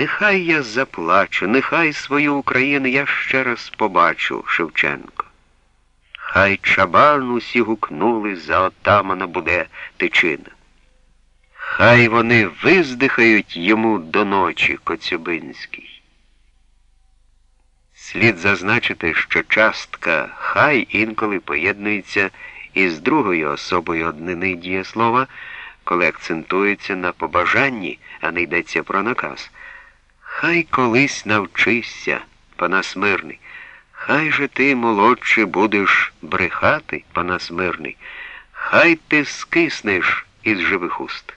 Нехай я заплачу, нехай свою Україну я ще раз побачу, Шевченко. Хай чабан усі гукнули, за отамана буде тичина. Хай вони виздихають йому до ночі Коцюбинський. Слід зазначити, що частка хай інколи поєднується із другою особою однини дієслова, коли акцентується на побажанні, а не йдеться про наказ. Хай колись навчишся, Панас Мирний. Хай же ти, молодший, будеш брехати, Панас Мирний. Хай ти скиснеш із живих уст.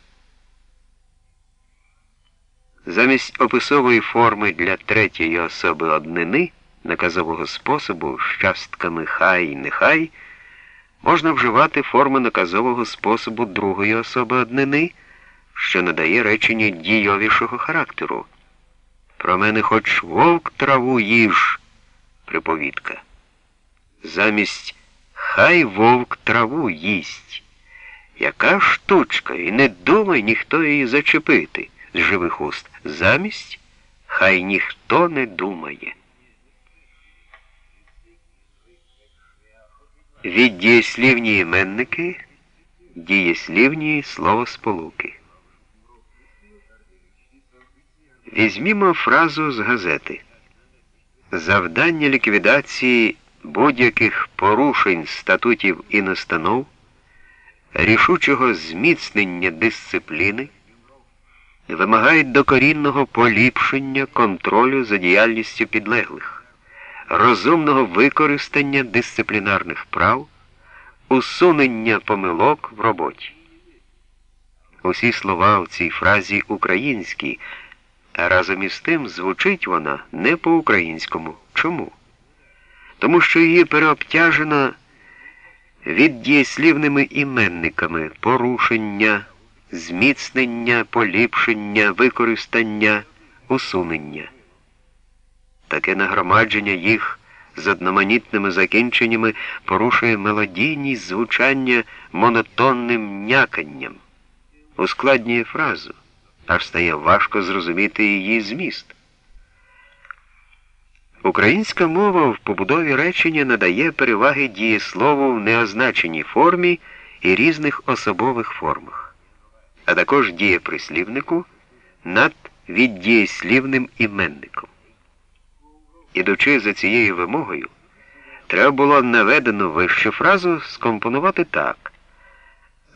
Замість описової форми для третьої особи однини наказового способу з частками хай і нехай можна вживати форму наказового способу другої особи однини, що надає реченню дійовішого характеру. Про мене хоч вовк траву їж, приповідка. Замість хай вовк траву їсть. Яка штучка, і не думай ніхто її зачепити з живих уст. Замість хай ніхто не думає. Від дієслівні іменники дієслівні словосполуки. Візьмімо фразу з газети. Завдання ліквідації будь-яких порушень статутів і настанов, рішучого зміцнення дисципліни, вимагають докорінного поліпшення контролю за діяльністю підлеглих, розумного використання дисциплінарних прав, усунення помилок в роботі. Усі слова в цій фразі українські. А разом із тим звучить вона не по-українському. Чому? Тому що її переобтяжено віддієслівними іменниками порушення, зміцнення, поліпшення, використання, усунення. Таке нагромадження їх з одноманітними закінченнями порушує мелодійність звучання монотонним няканням, ускладнює фразу аж стає важко зрозуміти її зміст. Українська мова в побудові речення надає переваги дієслову в неозначеній формі і різних особових формах, а також дієприслівнику над віддієслівним іменником. Ідучи за цією вимогою, треба було наведену вищу фразу скомпонувати так.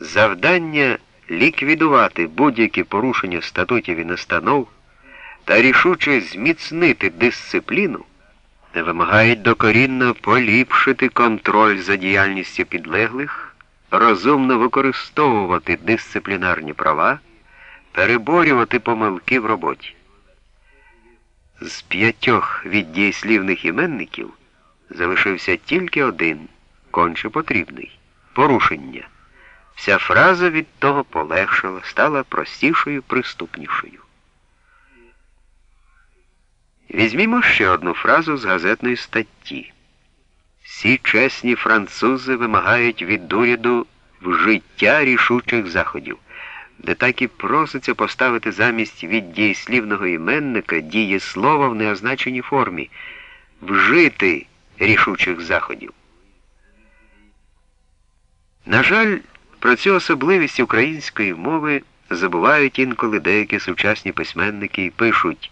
Завдання ліквідувати будь-які порушення статутів і настанов та рішуче зміцнити дисципліну, вимагають докорінно поліпшити контроль за діяльністю підлеглих, розумно використовувати дисциплінарні права, переборювати помилки в роботі. З п'ятьох віддієслівних іменників залишився тільки один, конче потрібний порушення. Вся фраза від того полегшала, стала простішою, приступнішою. Візьмімо ще одну фразу з газетної статті. Всі чесні французи вимагають від уряду вжиття рішучих заходів, де так і проситься поставити замість від дієслівного іменника дієслова в неозначеній формі вжити рішучих заходів. На жаль, про цю особливість української мови забувають інколи деякі сучасні письменники і пишуть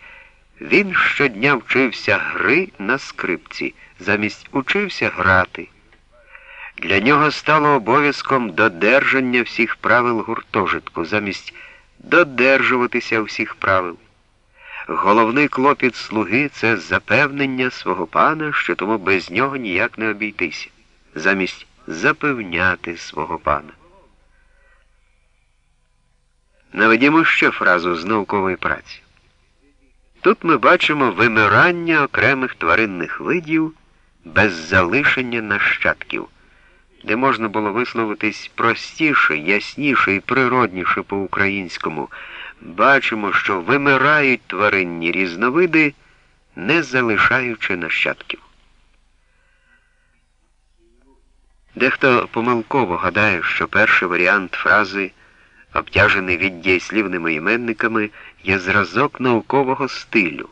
він щодня вчився гри на скрипці, замість учився грати. Для нього стало обов'язком додержання всіх правил гуртожитку, замість додержуватися всіх правил. Головний клопіт слуги це запевнення свого пана, що тому без нього ніяк не обійтися, замість запевняти свого пана. Наведімо ще фразу з наукової праці. Тут ми бачимо вимирання окремих тваринних видів без залишення нащадків, де можна було висловитись простіше, ясніше і природніше по-українському. Бачимо, що вимирають тваринні різновиди, не залишаючи нащадків. Дехто помилково гадає, що перший варіант фрази обтяжений віддієслівними іменниками, є зразок наукового стилю.